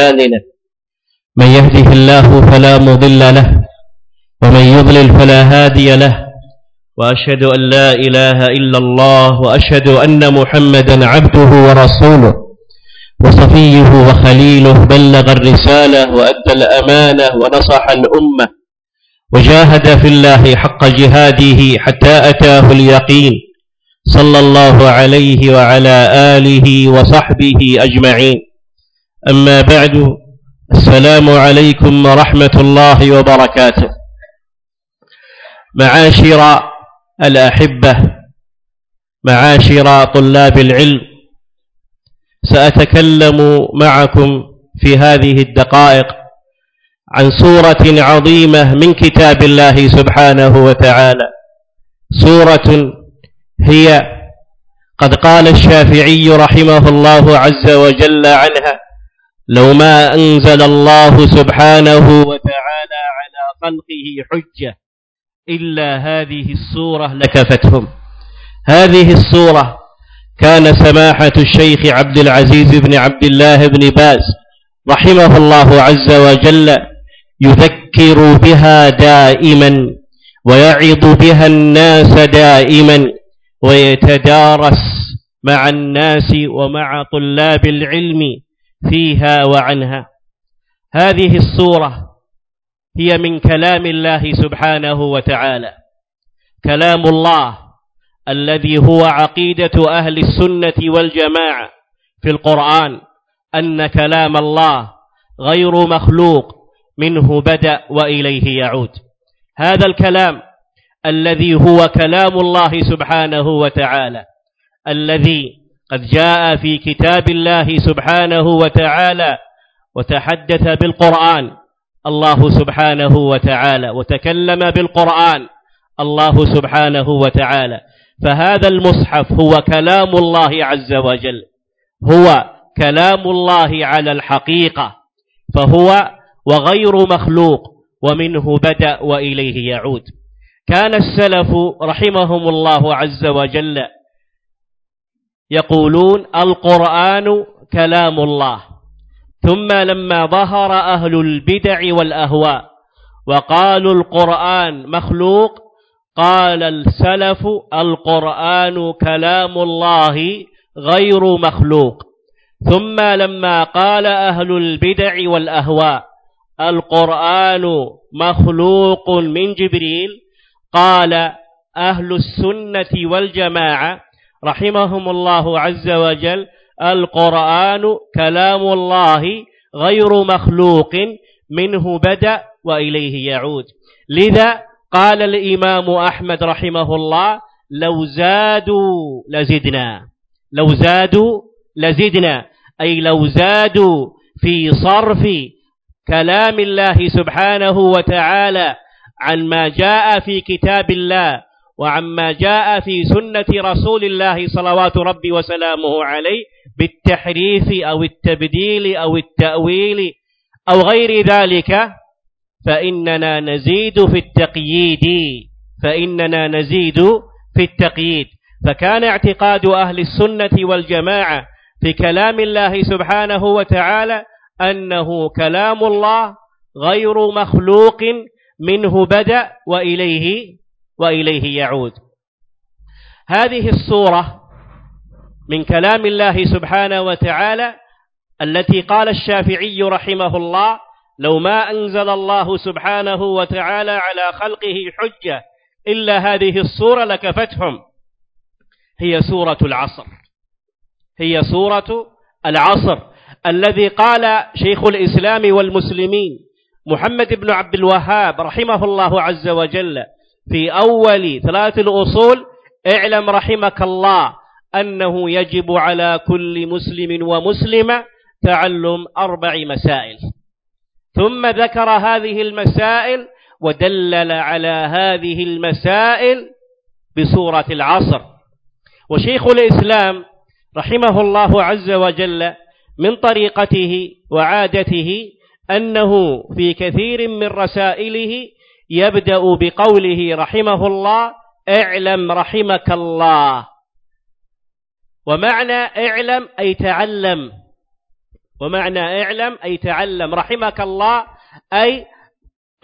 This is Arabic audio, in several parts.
أعمالنا من يهده الله فلا مضل له ومن يضلل فلا هادي له وأشهد أن لا إله إلا الله وأشهد أن محمدا عبده ورسوله وصفيه وخليله بلغ الرسالة وأدى الأمانة ونصح الأمة وجاهد في الله حق جهاده حتى أتاه اليقين صلى الله عليه وعلى آله وصحبه أجمعين. أما بعد السلام عليكم ورحمة الله وبركاته. معاشر الأحبة معاشر طلاب العلم سأتكلم معكم في هذه الدقائق عن سورة عظيمة من كتاب الله سبحانه وتعالى. سورة هي قد قال الشافعي رحمه الله عز وجل عنها لو ما أنزل الله سبحانه وتعالى على خلقه حجة إلا هذه السورة لكفتهم هذه السورة كان سماحة الشيخ عبد العزيز بن عبد الله بن باز رحمه الله عز وجل يذكر بها دائما ويعظ بها الناس دائما ويتدارس مع الناس ومع طلاب العلم فيها وعنها. هذه الصورة هي من كلام الله سبحانه وتعالى. كلام الله الذي هو عقيدة أهل السنة والجماعة في القرآن أن كلام الله غير مخلوق منه بدأ وإليه يعود. هذا الكلام الذي هو كلام الله سبحانه وتعالى الذي قد جاء في كتاب الله سبحانه وتعالى وتحدث بالقرآن. الله سبحانه وتعالى وتكلم بالقرآن. الله سبحانه وتعالى. فهذا المصحف هو كلام الله عز وجل. هو كلام الله على الحقيقة. فهو وغير مخلوق ومنه بدأ وإليه يعود. كان السلف رحمهم الله عز وجل يقولون القرآن كلام الله. ثم لما ظهر أهل البدع والأهواء وقالوا القرآن مخلوق قال السلف القرآن كلام الله غير مخلوق. ثم لما قال أهل البدع والأهواء القرآن مخلوق من جبريل قال أهل السنة والجماعة رحمهم الله عز وجل القرآن كلام الله غير مخلوق منه بدأ وإليه يعود. لذا قال الإمام أحمد رحمه الله لو زادوا لزدنا. لو زادوا لزدنا. أي لو زادوا في صرف كلام الله سبحانه وتعالى عن ما جاء في كتاب الله وعما جاء في سنة رسول الله صلوات ربي وسلامه عليه بالتحريف أو التبديل أو التأويل أو غير ذلك فإننا نزيد في التقييد فإننا نزيد في التقييد. فكان اعتقاد أهل السنة والجماعة في كلام الله سبحانه وتعالى أنه كلام الله غير مخلوق منه بدأ وإليه وإليه يعود. هذه الصورة من كلام الله سبحانه وتعالى التي قال الشافعي رحمه الله لو ما أنزل الله سبحانه وتعالى على خلقه حجة إلا هذه الصورة لكفتهم. هي سورة العصر. هي سورة العصر. الذي قال شيخ الإسلام والمسلمين محمد بن عبد الوهاب رحمه الله عز وجل في أول ثلاث الأصول اعلم رحمك الله أنه يجب على كل مسلم ومسلمة تعلم أربع مسائل. ثم ذكر هذه المسائل ودلل على هذه المسائل بسورة العصر. وشيخ الإسلام رحمه الله عز وجل من طريقته وعادته أنه في كثير من رسائله يبدأ بقوله رحمه الله اعلم رحمك الله. ومعنى اعلم أي تعلم. ومعنى اعلم أي تعلم رحمك الله أي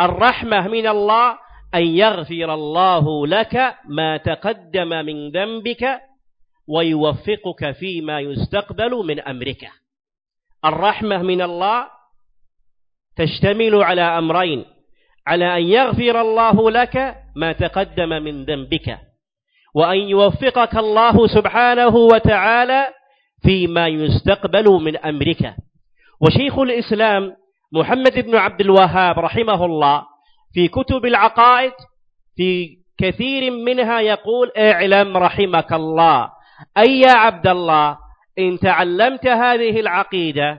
الرحمة من الله أن يغفر الله لك ما تقدم من ذنبك ويوفقك فيما يستقبل من أمرك. الرحمة من الله تشتمل على أمرين. على أن يغفر الله لك ما تقدم من ذنبك وأن يوفقك الله سبحانه وتعالى فيما يستقبل من أمرك. وشيخ الإسلام محمد بن عبد الوهاب رحمه الله في كتب العقائد في كثير منها يقول اعلم رحمك الله. أي يا عبد الله إن تعلمت هذه العقيدة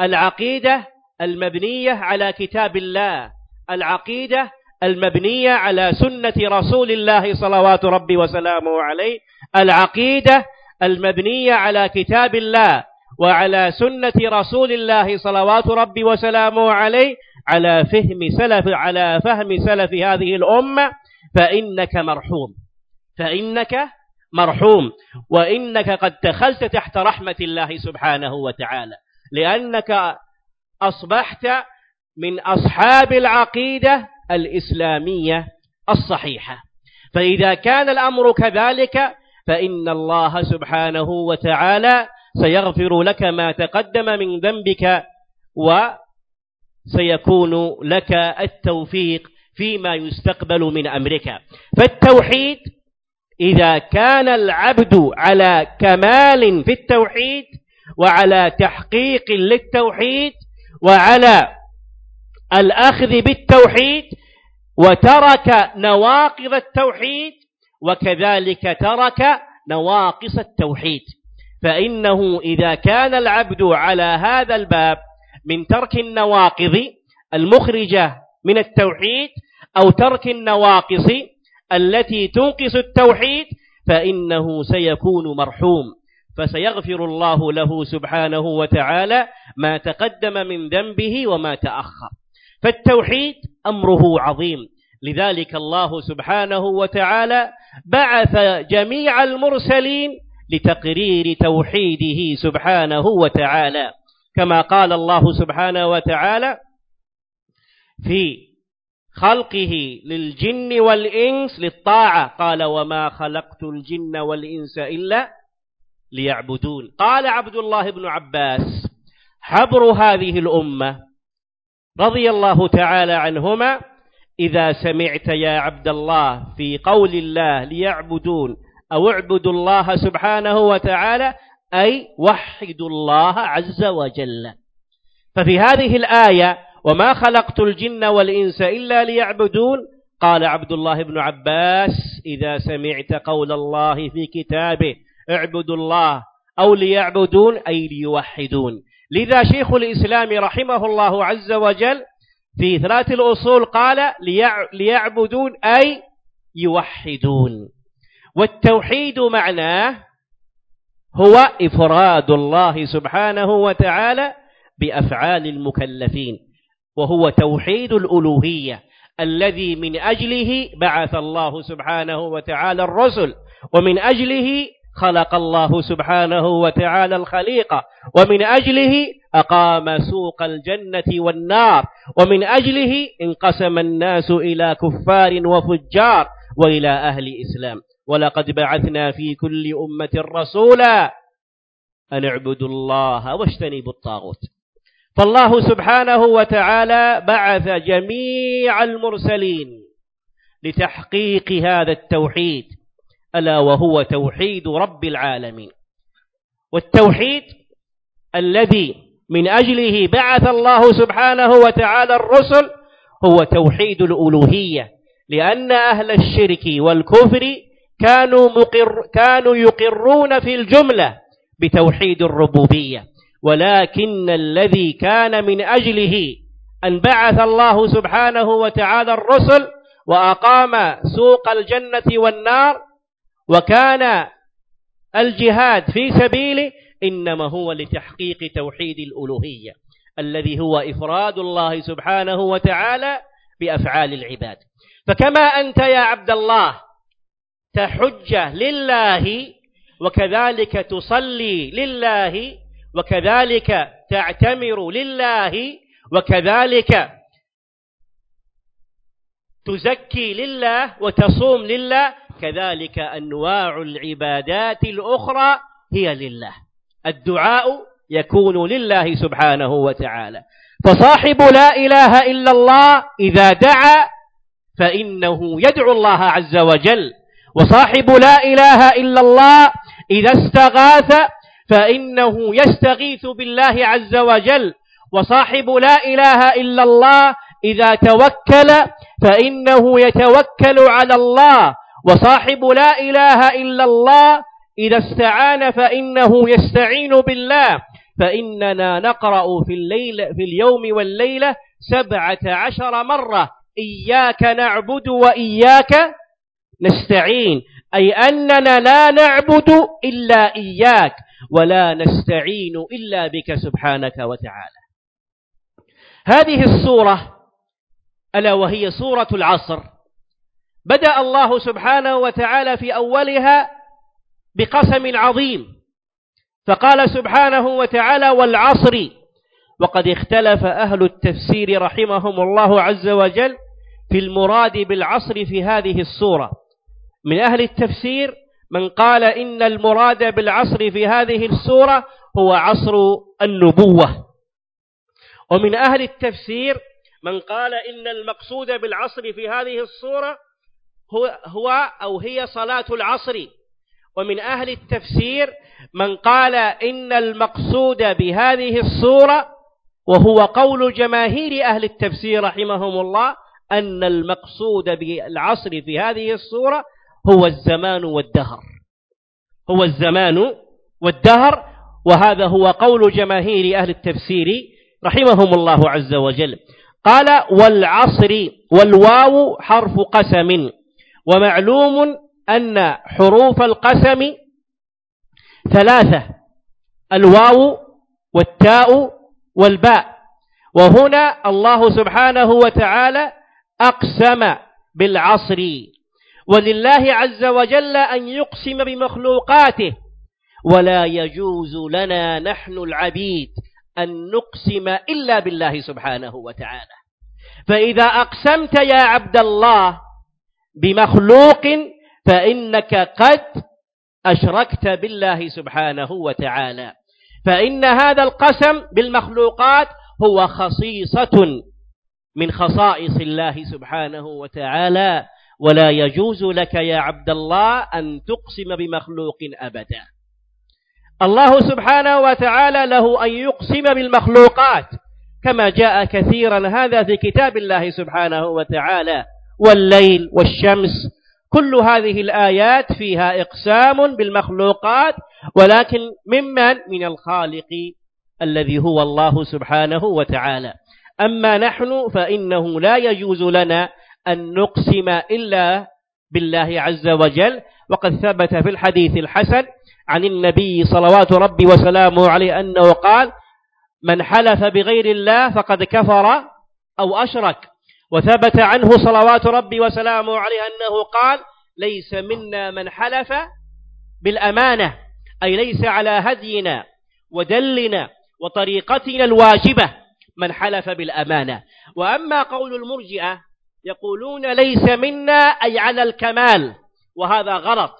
العقيدة المبنية على كتاب الله العقيدة المبنية على سنة رسول الله صلوات ربي وسلامه عليه العقيدة المبنية على كتاب الله وعلى سنة رسول الله صلوات ربي وسلامه عليه على فهم سلف على فهم سلف هذه الأمة فإنك مرحوم فإنك مرحوم وإنك قد دخلت تحت رحمة الله سبحانه وتعالى لأنك أصبحت من أصحاب العقيدة الإسلامية الصحيحة. فإذا كان الأمر كذلك فإن الله سبحانه وتعالى سيغفر لك ما تقدم من ذنبك وسيكون لك التوفيق فيما يستقبل من أمرك. فالتوحيد إذا كان العبد على كمال في التوحيد وعلى تحقيق للتوحيد وعلى الأخذ بالتوحيد وترك نواقض التوحيد وكذلك ترك نواقص التوحيد. فإنه إذا كان العبد على هذا الباب من ترك النواقض المخرجة من التوحيد أو ترك النواقص التي تنقص التوحيد فإنه سيكون مرحوم. فسيغفر الله له سبحانه وتعالى ما تقدم من ذنبه وما تأخر. فالتوحيد أمره عظيم. لذلك الله سبحانه وتعالى بعث جميع المرسلين لتقرير توحيده سبحانه وتعالى. كما قال الله سبحانه وتعالى في خلقه للجن والإنس للطاعة. قال وما خلقت الجن والإنس إلا ليعبدون. قال عبد الله بن عباس حبر هذه الأمة رضي الله تعالى عنهما إذا سمعت يا عبد الله في قول الله ليعبدون أو اعبدوا الله سبحانه وتعالى أي وحدوا الله عز وجل. ففي هذه الآية وما خلقت الجن والإنس إلا ليعبدون؟ قال عبد الله بن عباس إذا سمعت قول الله في كتابه اعبدوا الله أو ليعبدون أي ليوحدون. لذا شيخ الإسلام رحمه الله عز وجل في ثلاث الأصول قال ليعبدون أي يوحدون. والتوحيد معناه هو إفراد الله سبحانه وتعالى بأفعال المكلفين وهو توحيد الألوهية الذي من أجله بعث الله سبحانه وتعالى الرسل ومن أجله خلق الله سبحانه وتعالى الخليقة ومن أجله أقام سوق الجنة والنار ومن أجله انقسم الناس إلى كفار وفجار وإلى أهل إسلام. ولقد بعثنا في كل أمة رسولا أن اعبدوا الله واجتنبوا الطاغوت. فالله سبحانه وتعالى بعث جميع المرسلين لتحقيق هذا التوحيد ألا وهو توحيد رب العالمين. والتوحيد الذي من أجله بعث الله سبحانه وتعالى الرسل هو توحيد الألوهية لأن أهل الشرك والكفر كانوا, مقر كانوا يقرون في الجملة بتوحيد الربوبية. ولكن الذي كان من أجله أن بعث الله سبحانه وتعالى الرسل وأقام سوق الجنة والنار وكان الجهاد في سبيله إنما هو لتحقيق توحيد الألوهية الذي هو إفراد الله سبحانه وتعالى بأفعال العباد. فكما أنت يا عبد الله تحج لله وكذلك تصلي لله وكذلك تعتمر لله وكذلك تزكي لله وتصوم لله كذلك أنواع العبادات الأخرى هي لله. الدعاء يكون لله سبحانه وتعالى. فصاحب لا إله إلا الله إذا دعا فإنه يدعو الله عز وجل. وصاحب لا إله إلا الله إذا استغاث فإنه يستغيث بالله عز وجل. وصاحب لا إله إلا الله إذا توكل فإنه يتوكل على الله. وصاحب لا إله إلا الله إذا استعان فإنه يستعين بالله. فإننا نقرأ في الليل في اليوم والليلة سبعة عشر مرة. إياك نعبد وإياك نستعين. أي أننا لا نعبد إلا إياك ولا نستعين إلا بك سبحانك وتعالى. هذه الصورة ألا وهي صورة العصر. بدأ الله سبحانه وتعالى في أولها بقسم عظيم. فقال سبحانه وتعالى والعصر وقد اختلف أهل التفسير رحمهم الله عز وجل في المراد بالعصر في هذه الصورة. من أهل التفسير من قال إن المراد بالعصر في هذه السورة هو عصر النبوة. ومن أهل التفسير من قال إن المقصود بالعصر في هذه الصورة هو, هو أو هي صلاة العصر. ومن أهل التفسير من قال إن المقصود بهذه الصورة وهو قول جماهير أهل التفسير رحمهم الله أن المقصود بالعصر في هذه الصورة هو الزمان والدهر. هو الزمان والدهر. وهذا هو قول جماهير أهل التفسير رحمهم الله عز وجل. قال والعصر والواو حرف قسم. ومعلوم أن حروف القسم ثلاثة الواو والتاء والباء. وهنا الله سبحانه وتعالى أقسم بالعصر. ولله عز وجل أن يقسم بمخلوقاته. ولا يجوز لنا نحن العبيد أن نقسم إلا بالله سبحانه وتعالى. فإذا أقسمت يا عبد الله بمخلوق فإنك قد أشركت بالله سبحانه وتعالى. فإن هذا القسم بالمخلوقات هو خصيصة من خصائص الله سبحانه وتعالى. ولا يجوز لك يا عبد الله أن تقسم بمخلوق أبدا. الله سبحانه وتعالى له أن يقسم بالمخلوقات كما جاء كثيرا هذا في كتاب الله سبحانه وتعالى. والليل والشمس. كل هذه الآيات فيها إقسام بالمخلوقات ولكن ممن؟ من الخالق الذي هو الله سبحانه وتعالى. أما نحن فإنه لا يجوز لنا أن نقسم إلا بالله عز وجل. وقد ثبت في الحديث الحسن عن النبي صلوات ربي وسلامه عليه أنه قال من حلف بغير الله فقد كفر أو أشرك. وثبت عنه صلوات ربي وسلامه عليه أنه قال ليس منا من حلف بالأمانة أي ليس على هدينا ودلنا وطريقتنا الواجبة من حلف بالأمانة. وأما قول المرجئة يقولون ليس منا أي على الكمال وهذا غلط.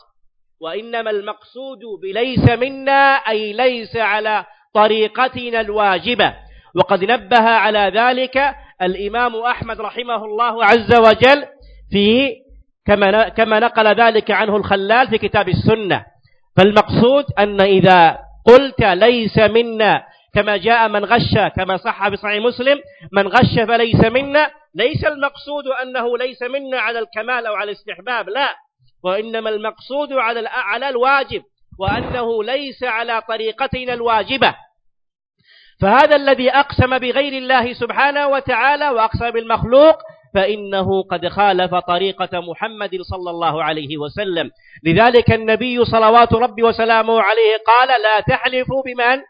وإنما المقصود بليس منا أي ليس على طريقتنا الواجبة. وقد نبه على ذلك الإمام أحمد رحمه الله عز وجل في كما كما نقل ذلك عنه الخلال في كتاب السنة. فالمقصود أن إذا قلت ليس منا كما جاء من غش كما صح في صحيح مسلم من غش فليس منا ليس المقصود أنه ليس منا على الكمال أو على الاستحباب لا. وإنما المقصود على على الواجب وأنه ليس على طريقتنا الواجبة. فهذا الذي أقسم بغير الله سبحانه وتعالى وأقسم بالمخلوق فإنه قد خالف طريقة محمد صلى الله عليه وسلم. لذلك النبي صلوات ربي وسلامه عليه قال لا تحلفوا بمن؟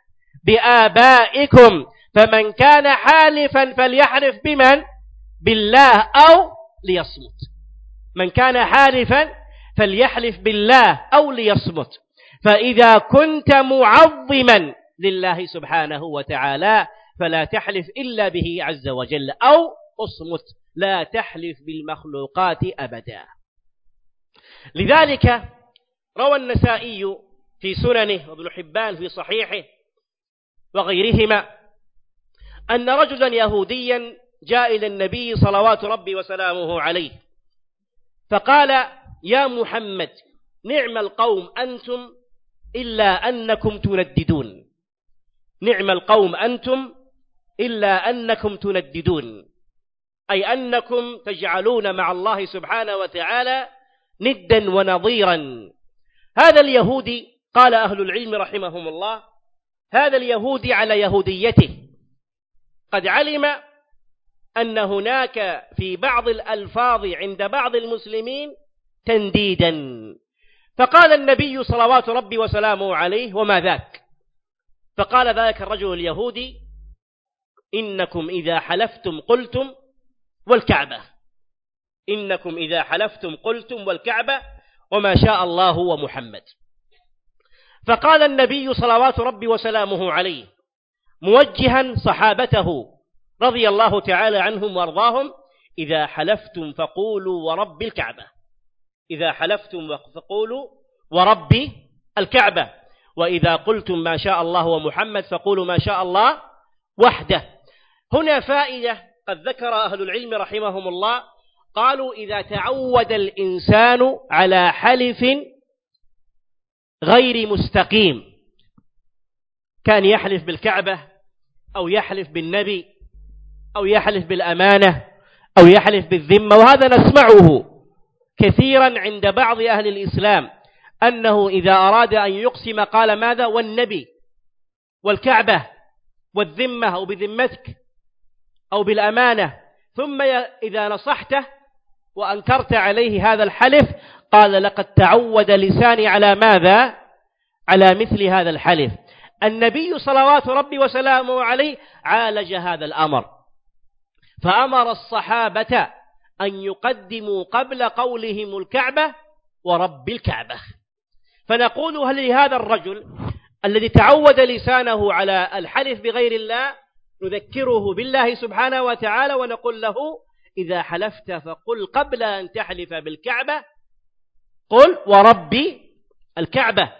بآبائكم. فمن كان حالفا فليحلف بمن؟ بالله أو ليصمت. من كان حالفا فليحلف بالله أو ليصمت. فإذا كنت معظما لله سبحانه وتعالى فلا تحلف إلا به عز وجل أو أصمت لا تحلف بالمخلوقات أبدا. لذلك روى النسائي في سننه وابن حبان في صحيحه وغيرهما أن رجلا يهوديا جاء إلى النبي صلوات ربي وسلامه عليه فقال يا محمد نعم القوم أنتم إلا أنكم تنددون. نعم القوم أنتم إلا أنكم تنددون أي أنكم تجعلون مع الله سبحانه وتعالى ندا ونظيرا. هذا اليهودي قال أهل العلم رحمهم الله هذا اليهودي على يهوديته. قد علم أن هناك في بعض الألفاظ عند بعض المسلمين تنديدا. فقال النبي صلوات ربي وسلامه عليه وما ذاك؟ فقال ذلك الرجل اليهودي إنكم إذا حلفتم قلتم والكعبة. إنكم إذا حلفتم قلتم والكعبة وما شاء الله ومحمد فقال النبي صلوات ربي وسلامه عليه موجها صحابته رضي الله تعالى عنهم وأرضاهم إذا حلفتم فقولوا ورب الكعبة. إذا حلفتم فقولوا ورب الكعبة. وإذا قلتم ما شاء الله ومحمد فقولوا ما شاء الله وحده. هنا فائدة قد ذكر أهل العلم رحمهم الله قالوا إذا تعود الإنسان على حلف غير مستقيم كان يحلف بالكعبة أو يحلف بالنبي أو يحلف بالأمانة أو يحلف بالذمة وهذا نسمعه كثيرا عند بعض أهل الإسلام. أنه إذا أراد أن يقسم قال ماذا؟ والنبي والكعبة والذمة أو بذمتك أو بالأمانة. ثم إذا نصحته وأنكرت عليه هذا الحلف قال لقد تعود لساني على ماذا؟ على مثل هذا الحلف. النبي صلوات ربي وسلامه عليه عالج هذا الأمر. فأمر الصحابة أن يقدموا قبل قولهم الكعبة ورب الكعبة. فنقول هل لهذا الرجل الذي تعود لسانه على الحلف بغير الله نذكره بالله سبحانه وتعالى ونقول له إذا حلفت فقل قبل أن تحلف بالكعبة قل وربي الكعبة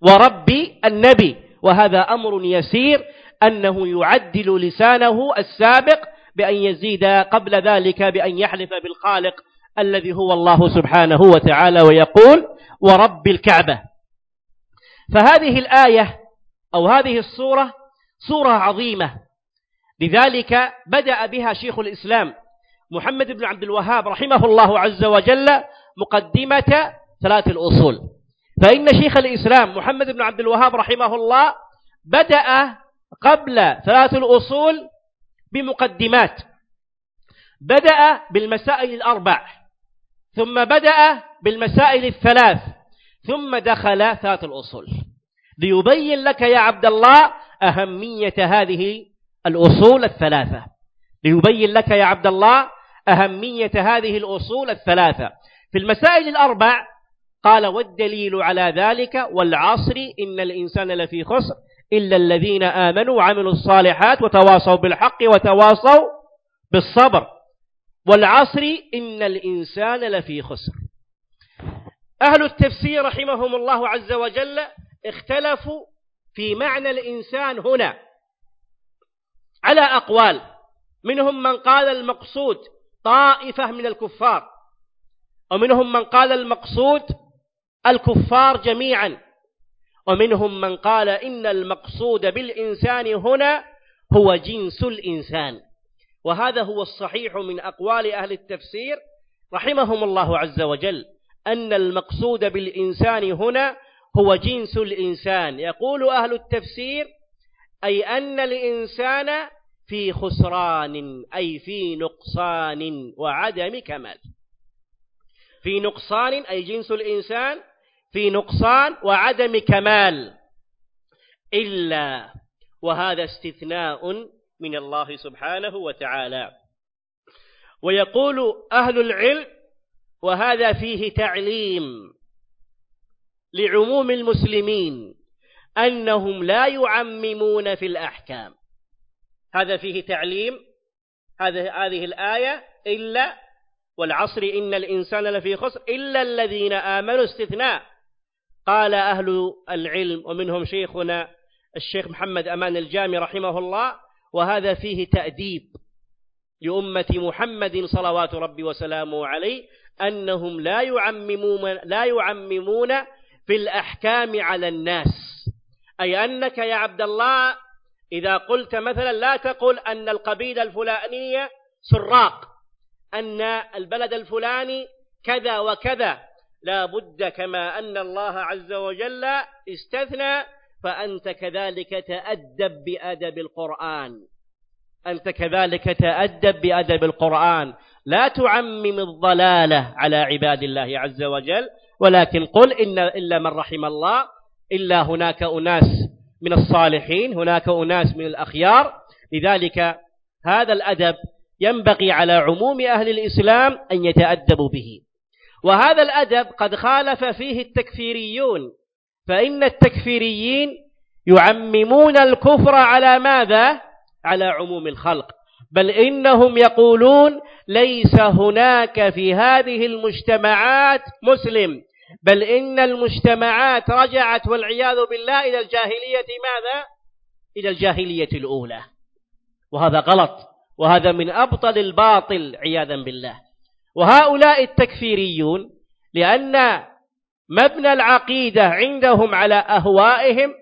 وربي النبي وهذا أمر يسير أنه يعدل لسانه السابق بأن يزيد قبل ذلك بأن يحلف بالخالق الذي هو الله سبحانه وتعالى ويقول ورب الكعبة فهذه الآية أو هذه الصورة صورة عظيمة. لذلك بدأ بها شيخ الإسلام محمد بن عبد الوهاب رحمه الله عز وجل مقدمة ثلاث الأصول. فإن شيخ الإسلام محمد بن عبد الوهاب رحمه الله بدأ قبل ثلاث الأصول بمقدمات. بدأ بالمسائل الأربع ثم بدأ بالمسائل الثلاث. ثم دخل ثلاث الأصول. ليبين لك يا عبد الله أهمية هذه الأصول الثلاثة. ليبين لك يا عبد الله أهمية هذه الأصول الثلاثة. في المسائل الأربع قال والدليل على ذلك والعصر إن الإنسان لفي خسر إلا الذين آمنوا وعملوا الصالحات وتواصوا بالحق وتواصوا بالصبر. والعصر إن الإنسان لفي خسر. أهل التفسير رحمهم الله عز وجل اختلفوا في معنى الإنسان هنا. على أقوال منهم من قال المقصود طائفة من الكفار ومنهم من قال المقصود الكفار جميعا ومنهم من قال إن المقصود بالإنسان هنا هو جنس الإنسان. وهذا هو الصحيح من أقوال أهل التفسير رحمهم الله عز وجل. أن المقصود بالإنسان هنا هو جنس الإنسان. يقول أهل التفسير أي أن الإنسان في خسران أي في نقصان وعدم كمال. في نقصان أي جنس الإنسان في نقصان وعدم كمال. إلا وهذا استثناء من الله سبحانه وتعالى. ويقول أهل العلم وهذا فيه تعليم لعموم المسلمين أنهم لا يعممون في الأحكام. هذا فيه تعليم هذه الآية إلا والعصر إن الإنسان لفي خسر إلا الذين آمنوا استثناء. قال أهل العلم ومنهم شيخنا الشيخ محمد أمان الجامي رحمه الله وهذا فيه تأديب. لأمة محمد صلوات ربي وسلامه عليه أنهم لا يعممون لا يعممون في الأحكام على الناس. أي أنك يا عبد الله إذا قلت مثلا لا تقل أن القبيلة الفلانية سراق أن البلد الفلاني كذا وكذا لا بد كما أن الله عز وجل استثنى فأنت كذلك تأدب بأدب القرآن. أنت كذلك تأدب بأدب القرآن. لا تعمم الضلالة على عباد الله عز وجل ولكن قل إن إلا من رحم الله إلا هناك أناس من الصالحين هناك أناس من الأخيار. لذلك هذا الأدب ينبغي على عموم أهل الإسلام أن يتأدبوا به. وهذا الأدب قد خالف فيه التكفيريون فإن التكفيريين يعممون الكفر على ماذا؟ على عموم الخلق. بل إنهم يقولون ليس هناك في هذه المجتمعات مسلم. بل إن المجتمعات رجعت والعياذ بالله إلى الجاهلية ماذا؟ إلى الجاهلية الأولى. وهذا غلط. وهذا من أبطل الباطل عياذا بالله. وهؤلاء التكفيريون لأن مبنى العقيدة عندهم على أهوائهم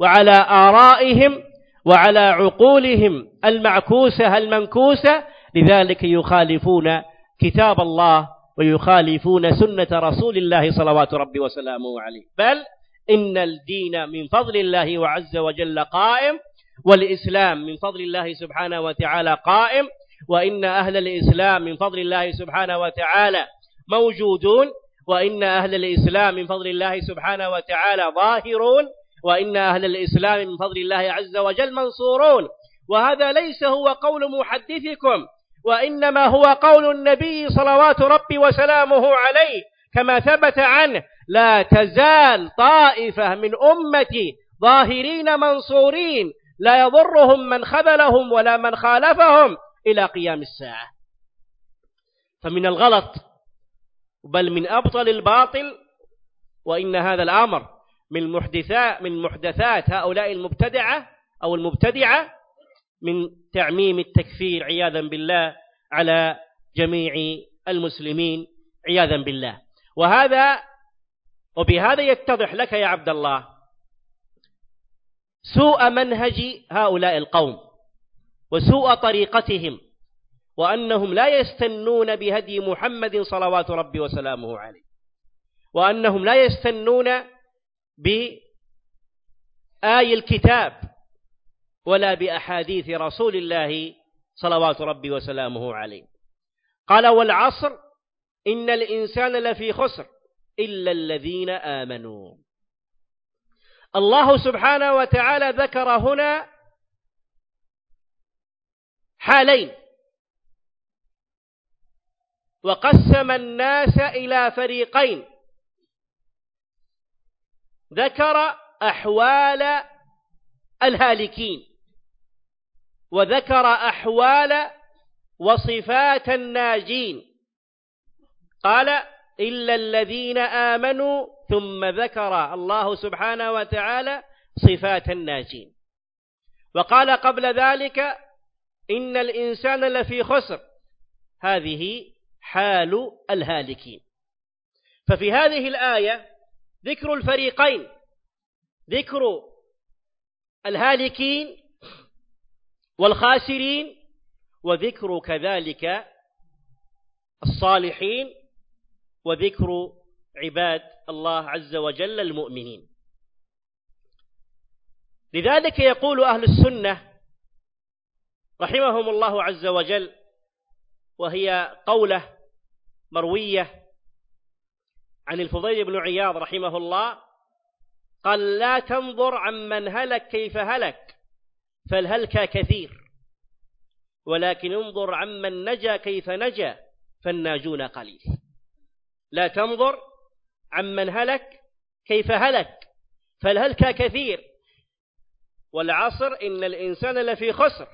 وعلى آرائهم وعلى عقولهم المعكوسة المنكوسة لذلك يخالفون كتاب الله ويخالفون سنة رسول الله صلوات ربي وسلامه عليه. بل إن الدين من فضل الله وعز وجل قائم والإسلام من فضل الله سبحانه وتعالى قائم وإن أهل الإسلام من فضل الله سبحانه وتعالى موجودون وإن أهل الإسلام من فضل الله سبحانه وتعالى ظاهرون وإن أهل الإسلام من فضل الله عز وجل منصورون. وهذا ليس هو قول محدثكم وإنما هو قول النبي صلوات ربي وسلامه عليه كما ثبت عنه لا تزال طائفة من أمتي ظاهرين منصورين لا يضرهم من خذلهم ولا من خالفهم إلى قيام الساعة. فمن الغلط بل من أبطل الباطل وإن هذا الأمر من محدثات من محدثات هؤلاء المبتدعة أو المبتدعة من تعميم التكفير عياذا بالله على جميع المسلمين عياذا بالله. وهذا وبهذا يتضح لك يا عبد الله سوء منهج هؤلاء القوم وسوء طريقتهم وأنهم لا يستنون بهدي محمد صلوات ربي وسلامه عليه. وأنهم لا يستنون بآي الكتاب ولا بأحاديث رسول الله صلوات ربي وسلامه عليه. قال والعصر إن الإنسان لفي خسر إلا الذين آمنوا. الله سبحانه وتعالى ذكر هنا حالين. وقسم الناس إلى فريقين. ذكر أحوال الهالكين وذكر أحوال وصفات الناجين. قال إلا الذين آمنوا ثم ذكر الله سبحانه وتعالى صفات الناجين. وقال قبل ذلك إن الإنسان لفي خسر. هذه حال الهالكين. ففي هذه الآية ذكر الفريقين ذكر الهالكين والخاسرين وذكر كذلك الصالحين وذكر عباد الله عز وجل المؤمنين. لذلك يقول أهل السنة رحمهم الله عز وجل وهي قولة مروية عن الفضيل بن عياض رحمه الله قال لا تنظر عمن هلك كيف هلك فالهلك كثير ولكن انظر عمن نجا كيف نجا فالناجون قليل لا تنظر عمن هلك كيف هلك فالهلك كثير والعصر إن الإنسان لفي خسر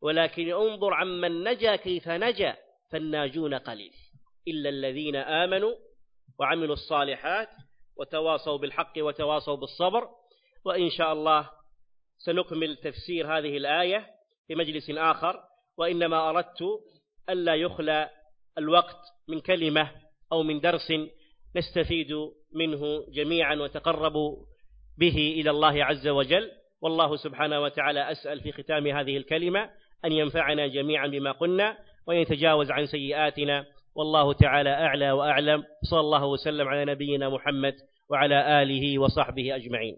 ولكن انظر عمن نجا كيف نجا فالناجون قليل إلا الذين آمنوا وعملوا الصالحات وتواصوا بالحق وتواصوا بالصبر. وإن شاء الله سنكمل تفسير هذه الآية في مجلس آخر. وإنما أردت ألا يخلى الوقت من كلمة أو من درس نستفيد منه جميعا وتقرب به إلى الله عز وجل. والله سبحانه وتعالى أسأل في ختام هذه الكلمة أن ينفعنا جميعا بما قلنا ويتجاوز عن سيئاتنا والله تعالى أعلى وأعلم. صلى الله وسلم على نبينا محمد وعلى آله وصحبه أجمعين.